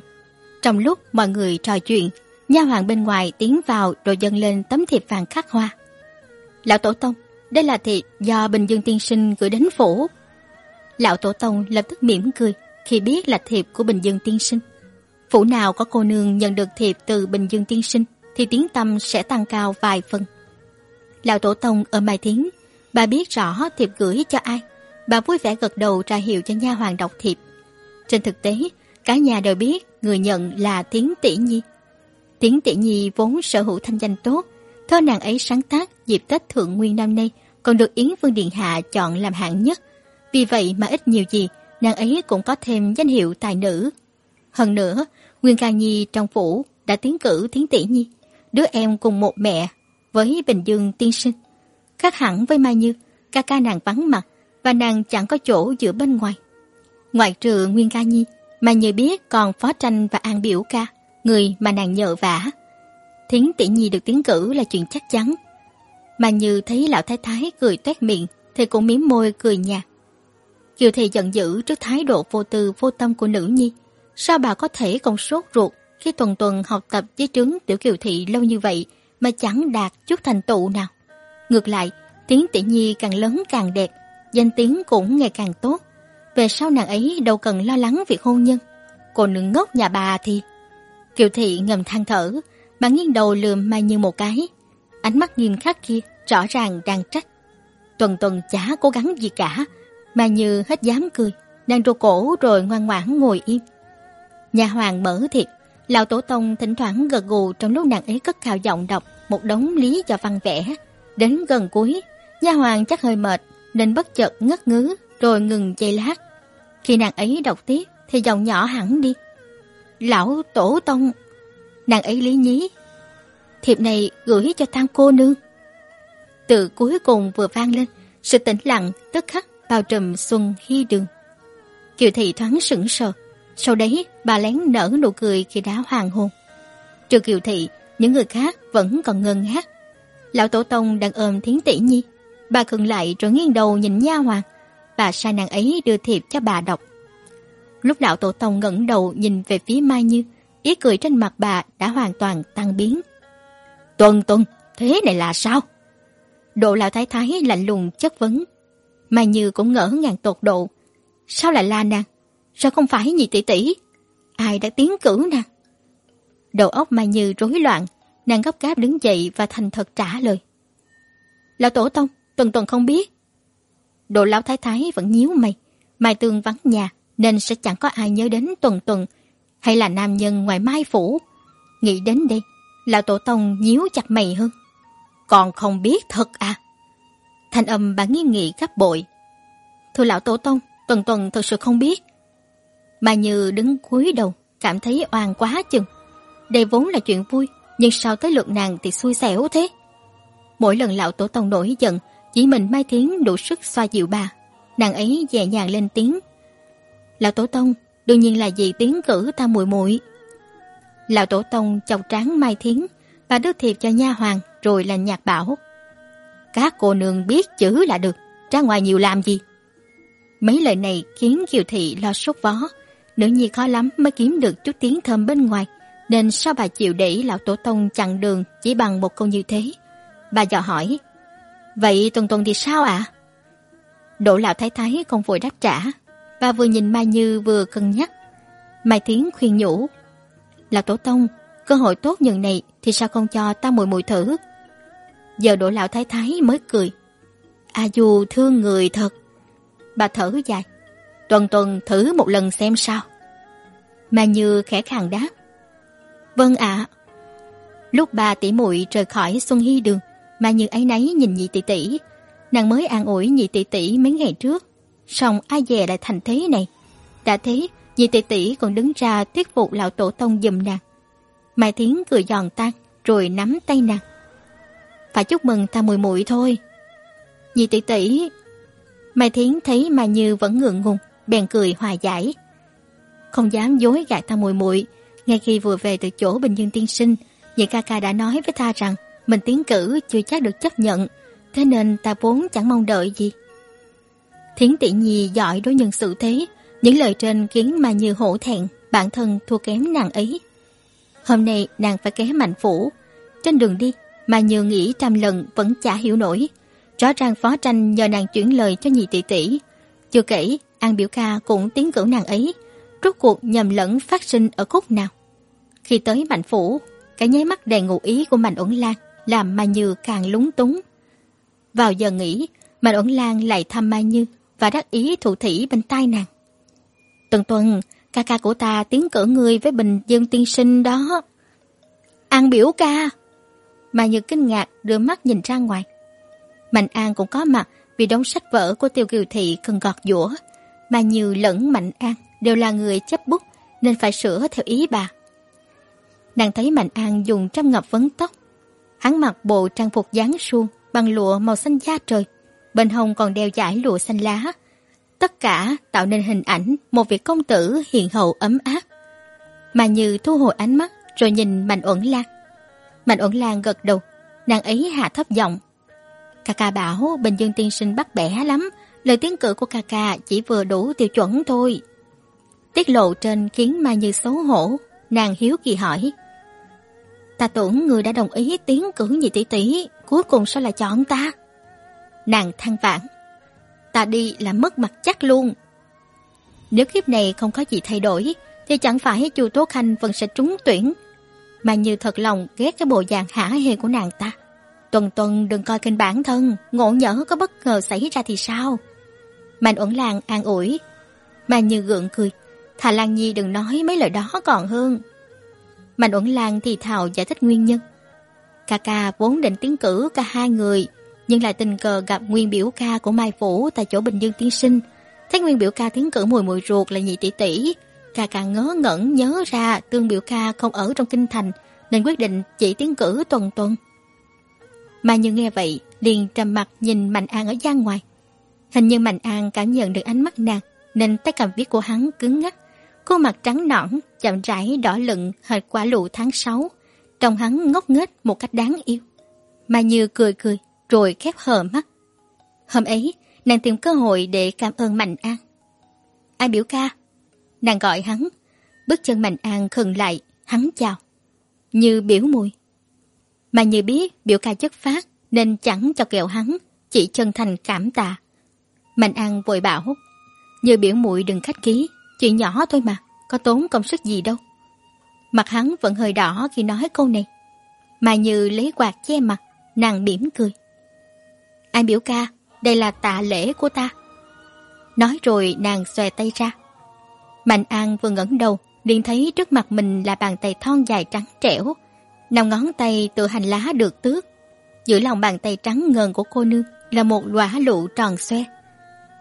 Trong lúc mọi người trò chuyện, nha hoàng bên ngoài tiến vào rồi dâng lên tấm thiệp vàng khắc hoa. Lão tổ tông, đây là thiệp do Bình Dương tiên sinh gửi đến phủ. Lão tổ tông lập tức mỉm cười khi biết là thiệp của Bình Dương tiên sinh. Phủ nào có cô nương nhận được thiệp từ Bình Dương tiên sinh thì tiếng tâm sẽ tăng cao vài phần. Lão tổ tông ở Mai Thiến, bà biết rõ thiệp gửi cho ai Bà vui vẻ gật đầu ra hiệu cho nha hoàng đọc thiệp. Trên thực tế, cả nhà đều biết người nhận là Tiến Tỷ Nhi. Tiến Tỷ Nhi vốn sở hữu thanh danh tốt, thơ nàng ấy sáng tác dịp Tết Thượng Nguyên năm nay còn được Yến Vương Điện Hạ chọn làm hạng nhất. Vì vậy mà ít nhiều gì, nàng ấy cũng có thêm danh hiệu tài nữ. Hơn nữa, Nguyên Ca Nhi trong phủ đã tiến cử thiến Tỷ Nhi, đứa em cùng một mẹ với Bình Dương tiên sinh. Khác hẳn với Mai Như, ca ca nàng vắng mặt và nàng chẳng có chỗ giữa bên ngoài. Ngoại trừ Nguyên Ca Nhi, mà như biết còn Phó Tranh và An Biểu Ca, người mà nàng nhờ vả. Thiến tỷ nhi được tiến cử là chuyện chắc chắn. Mà như thấy lão thái thái cười toét miệng, thì cũng miếm môi cười nhạt. Kiều Thị giận dữ trước thái độ vô tư vô tâm của nữ nhi. Sao bà có thể còn sốt ruột khi tuần tuần học tập với trướng tiểu Kiều Thị lâu như vậy mà chẳng đạt chút thành tựu nào? Ngược lại, tiếng tỷ nhi càng lớn càng đẹp, danh tiếng cũng ngày càng tốt. Về sau nàng ấy đâu cần lo lắng việc hôn nhân. Cô nương ngốc nhà bà thì... Kiều Thị ngầm than thở, bà nghiêng đầu lườm Mai Như một cái. Ánh mắt nghiêm khắc kia rõ ràng đang trách. Tuần tuần chả cố gắng gì cả, mà Như hết dám cười, nàng rô cổ rồi ngoan ngoãn ngồi im. Nhà hoàng mở thiệt, lão tổ tông thỉnh thoảng gật gù trong lúc nàng ấy cất cao giọng đọc một đống lý cho văn vẽ. Đến gần cuối, nhà hoàng chắc hơi mệt nên bất chợt ngất ngứ rồi ngừng giây lát. Khi nàng ấy đọc tiếp thì giọng nhỏ hẳn đi. Lão tổ tông, nàng ấy lý nhí. Thiệp này gửi cho tang cô nương. Từ cuối cùng vừa vang lên, sự tĩnh lặng tức khắc bao trùm xuân hy đường. Kiều thị thoáng sững sờ, sau đấy bà lén nở nụ cười khi đã hoàng hôn. Trừ Kiều thị, những người khác vẫn còn ngơ ngác. Lão tổ tông đang ôm thiến tỷ nhi, bà khựng lại rồi nghiêng đầu nhìn nha hoàng. Bà sai nàng ấy đưa thiệp cho bà đọc. Lúc lão tổ tông ngẩng đầu nhìn về phía Mai Như, ý cười trên mặt bà đã hoàn toàn tăng biến. Tuần tuần, thế này là sao? Độ lão thái thái lạnh lùng chất vấn mà Như cũng ngỡ ngàng tột độ. Sao lại la nàng? Sao không phải nhị tỷ tỷ? Ai đã tiến cử nàng? Đầu óc Mai Như rối loạn, nàng gấp gáp đứng dậy và thành thật trả lời. Lão tổ tông, tuần tuần không biết. Đồ lão thái thái vẫn nhíu mày, Mai Tương vắng nhà nên sẽ chẳng có ai nhớ đến tuần tuần hay là nam nhân ngoài Mai Phủ. Nghĩ đến đây, lão tổ tông nhíu chặt mày hơn. Còn không biết thật à? Thanh âm bà nghiêm nghị gấp bội. Thưa lão tổ tông, tuần tuần thật sự không biết. Bà Như đứng cúi đầu, cảm thấy oan quá chừng. Đây vốn là chuyện vui, nhưng sao tới lượt nàng thì xui xẻo thế? Mỗi lần lão tổ tông nổi giận, chỉ mình Mai Thiến đủ sức xoa dịu bà. Nàng ấy nhẹ nhàng lên tiếng. Lão tổ tông, đương nhiên là vì tiến cử ta muội muội. Lão tổ tông chọc trán Mai Thiến, bà đưa thiệp cho nha hoàng rồi là nhạc bảo. Các cô nương biết chữ là được, ra ngoài nhiều làm gì? Mấy lời này khiến Kiều Thị lo sốt vó. Nữ nhi khó lắm mới kiếm được chút tiếng thơm bên ngoài, nên sao bà chịu để lão tổ tông chặn đường chỉ bằng một câu như thế? Bà dò hỏi, vậy Tuần Tuần thì sao ạ? À? Đỗ lão thái thái không vội đáp trả, bà vừa nhìn Mai Như vừa cân nhắc. Mai Tiến khuyên nhủ, lão tổ tông, cơ hội tốt như này thì sao không cho ta mùi mùi thử? Giờ độ lão thái thái mới cười. A à, dù thương người thật. Bà thở dài. Tuần tuần thử một lần xem sao. Mà như khẽ khàng đáp. Vâng ạ. Lúc bà tỷ muội rời khỏi Xuân Hy đường, mà như ấy nấy nhìn nhị tỷ tỷ, nàng mới an ủi nhị tỷ tỷ mấy ngày trước. Xong ai dè lại thành thế này. Đã thế, nhị tỷ tỷ còn đứng ra thuyết phục lão tổ tông giùm nàng. Mai Thiến cười giòn tan, rồi nắm tay nàng phải chúc mừng ta mùi muội thôi. Nhị tỷ tỷ, Mai Thiến thấy Mai Như vẫn ngượng ngùng, bèn cười hòa giải. Không dám dối gạt ta mùi muội, ngay khi vừa về từ chỗ Bình Dương tiên sinh, nhị ca ca đã nói với ta rằng mình tiến cử chưa chắc được chấp nhận, thế nên ta vốn chẳng mong đợi gì. Thiến tỷ nhi giỏi đối nhân xử thế, những lời trên khiến Mai Như hổ thẹn, bản thân thua kém nàng ấy. Hôm nay nàng phải ké mạnh phủ, trên đường đi mà nhờ nghĩ trăm lần vẫn chả hiểu nổi. Rõ ràng phó tranh nhờ nàng chuyển lời cho nhị tỷ tỷ. Chưa kể, An biểu ca cũng tiến cử nàng ấy. Rốt cuộc nhầm lẫn phát sinh ở khúc nào. Khi tới Mạnh Phủ, cái nháy mắt đầy ngụ ý của Mạnh Uẩn Lan làm Mai Như càng lúng túng. Vào giờ nghỉ, Mạnh Uẩn Lan lại thăm Mai Như và đắc ý thủ thỉ bên tai nàng. Tuần tuần, ca ca của ta tiến cử người với Bình Dương tiên sinh đó. An biểu ca! Mà Như kinh ngạc đưa mắt nhìn ra ngoài. Mạnh An cũng có mặt vì đống sách vở của Tiêu Kiều Thị cần gọt giũa. Mà nhiều lẫn Mạnh An đều là người chấp bút, nên phải sửa theo ý bà. Nàng thấy Mạnh An dùng trăm ngọc vấn tóc. Hắn mặc bộ trang phục dáng suông bằng lụa màu xanh da trời. bên hông còn đeo dải lụa xanh lá. Tất cả tạo nên hình ảnh một vị công tử hiền hậu ấm áp. Mà Như thu hồi ánh mắt rồi nhìn Mạnh Uẩn Lan. Mạnh Uẩn Lan gật đầu, nàng ấy hạ thấp giọng. Cà ca bảo Bình Dương tiên sinh bắt bẻ lắm, lời tiếng cử của cà ca chỉ vừa đủ tiêu chuẩn thôi. Tiết lộ trên khiến Mai Như xấu hổ, nàng hiếu kỳ hỏi. Ta tưởng người đã đồng ý tiếng cử nhị tỷ tỷ, cuối cùng sao lại chọn ta? Nàng than vãn. Ta đi là mất mặt chắc luôn. Nếu kiếp này không có gì thay đổi, thì chẳng phải chu Tố Khanh vẫn sẽ trúng tuyển. Mà như thật lòng ghét cái bộ dạng hả hê của nàng ta. Tuần tuần đừng coi kinh bản thân, ngộ nhỡ có bất ngờ xảy ra thì sao? Mạnh uẩn làng an ủi. Mà như gượng cười, Thà Lan Nhi đừng nói mấy lời đó còn hơn. Mạnh Uẩn Lan thì thào giải thích nguyên nhân. Ca ca vốn định tiến cử cả hai người, nhưng lại tình cờ gặp nguyên biểu ca của Mai Phủ tại chỗ Bình Dương tiên sinh. Thấy nguyên biểu ca tiến cử mùi mùi ruột là nhị tỷ tỷ, ca ca ngớ ngẩn nhớ ra tương biểu ca không ở trong kinh thành, nên quyết định chỉ tiến cử tuần tuần. Mà như nghe vậy, liền trầm mặt nhìn Mạnh An ở gian ngoài. Hình như Mạnh An cảm nhận được ánh mắt nàng, nên tay cầm viết của hắn cứng ngắc, khuôn mặt trắng nõn, chậm rãi đỏ lựng hệt quả lụ tháng 6. Trông hắn ngốc nghếch một cách đáng yêu. Mà Như cười cười, rồi khép hờ mắt. Hôm ấy, nàng tìm cơ hội để cảm ơn Mạnh An. Ai biểu ca? Nàng gọi hắn. Bước chân Mạnh An khừng lại, hắn chào. Như biểu mùi. Mà Như biết biểu ca chất phát, nên chẳng cho kẹo hắn, chỉ chân thành cảm tạ. Mạnh An vội bảo, như biểu muội đừng khách ký, Chuyện nhỏ thôi mà, có tốn công sức gì đâu. Mặt hắn vẫn hơi đỏ khi nói câu này. Mà như lấy quạt che mặt, nàng mỉm cười. An biểu ca, đây là tạ lễ của ta. Nói rồi nàng xòe tay ra. Mạnh An vừa ngẩng đầu, liền thấy trước mặt mình là bàn tay thon dài trắng trẻo. năm ngón tay từ hành lá được tước. Giữa lòng bàn tay trắng ngần của cô nương là một lỏa lụ tròn xoe.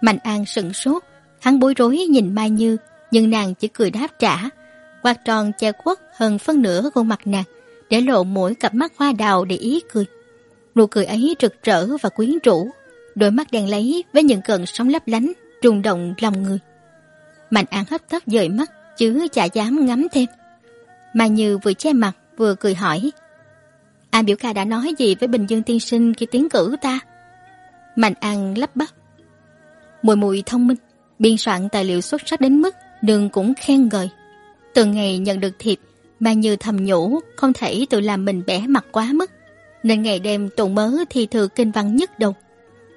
Mạnh An sững sốt, Hắn bối rối nhìn Mai Như, nhưng nàng chỉ cười đáp trả. Quạt tròn che khuất hơn phân nửa khuôn mặt nàng, để lộ mỗi cặp mắt hoa đào để ý cười. Nụ cười ấy rực rỡ và quyến rũ, đôi mắt đèn lấy với những cơn sóng lấp lánh, rung động lòng người. Mạnh án hấp tấp dời mắt, chứ chả dám ngắm thêm. mà Như vừa che mặt vừa cười hỏi. An biểu ca đã nói gì với Bình Dương tiên sinh khi tiến cử ta? Mạnh An lắp bắp. Mùi mùi thông minh, biên soạn tài liệu xuất sắc đến mức đường cũng khen ngợi. Từ ngày nhận được thiệp, mà Như thầm nhủ không thể tự làm mình bẻ mặt quá mức, nên ngày đêm tụng mớ thì thừa kinh văn nhất đầu.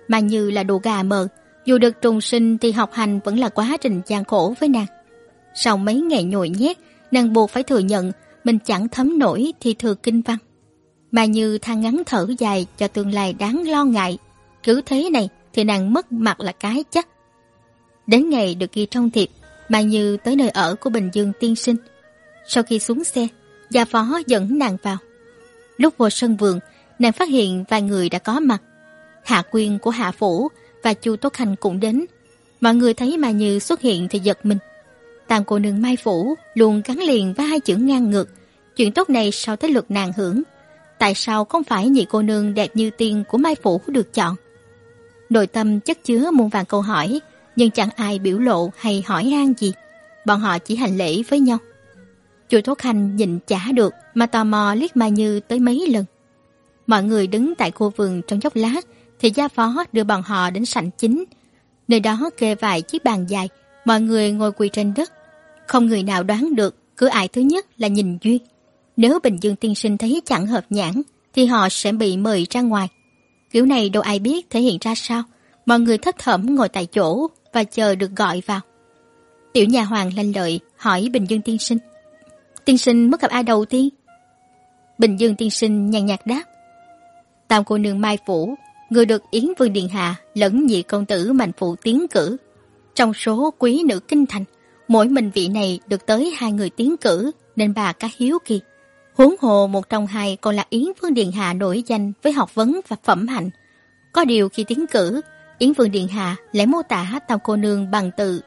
Mà Như là đồ gà mờ, dù được trùng sinh thì học hành vẫn là quá trình gian khổ với nàng. Sau mấy ngày nhồi nhét, nàng buộc phải thừa nhận mình chẳng thấm nổi thì thừa kinh văn. Mà Như than ngắn thở dài cho tương lai đáng lo ngại. Cứ thế này thì nàng mất mặt là cái chắc. Đến ngày được ghi trong thiệp, mà Như tới nơi ở của Bình Dương tiên sinh. Sau khi xuống xe, gia phó dẫn nàng vào. Lúc vô sân vườn, nàng phát hiện vài người đã có mặt. Hạ Quyên của Hạ Phủ và Chu Tốt Hành cũng đến. Mọi người thấy mà Như xuất hiện thì giật mình. Tam cô nương Mai Phủ luôn gắn liền với hai chữ ngang ngược. Chuyện tốt này sao tới lượt nàng hưởng? Tại sao không phải nhị cô nương đẹp như tiên của Mai Phủ được chọn? Nội tâm chất chứa muôn vàng câu hỏi, nhưng chẳng ai biểu lộ hay hỏi han gì. Bọn họ chỉ hành lễ với nhau. Chu Tốt Khanh nhìn chả được mà tò mò liếc Mai Như tới mấy lần. Mọi người đứng tại khu vườn trong chốc lát thì gia phó đưa bọn họ đến sảnh chính. Nơi đó kê vài chiếc bàn dài, mọi người ngồi quỳ trên đất. Không người nào đoán được cứ ai thứ nhất là nhìn duyên. Nếu Bình Dương tiên sinh thấy chẳng hợp nhãn thì họ sẽ bị mời ra ngoài. Kiểu này đâu ai biết thể hiện ra sao. Mọi người thất thẩm ngồi tại chỗ và chờ được gọi vào. Tiểu nhà hoàng lanh lợi hỏi Bình Dương tiên sinh. Tiên sinh mất gặp ai đầu tiên? Bình Dương tiên sinh nhàn nhạt đáp. Tam cô nương Mai Phủ, người được Yến Vương Điện Hạ lẫn nhị công tử Mạnh Phụ tiến cử. Trong số quý nữ kinh thành, mỗi mình vị này được tới hai người tiến cử nên bà cá hiếu kỳ. Huống hồ một trong hai còn là Yến Vương Điện Hạ nổi danh với học vấn và phẩm hạnh. Có điều khi tiến cử, Yến Vương Điện Hạ lại mô tả Tam Cô Nương bằng từ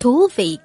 thú vị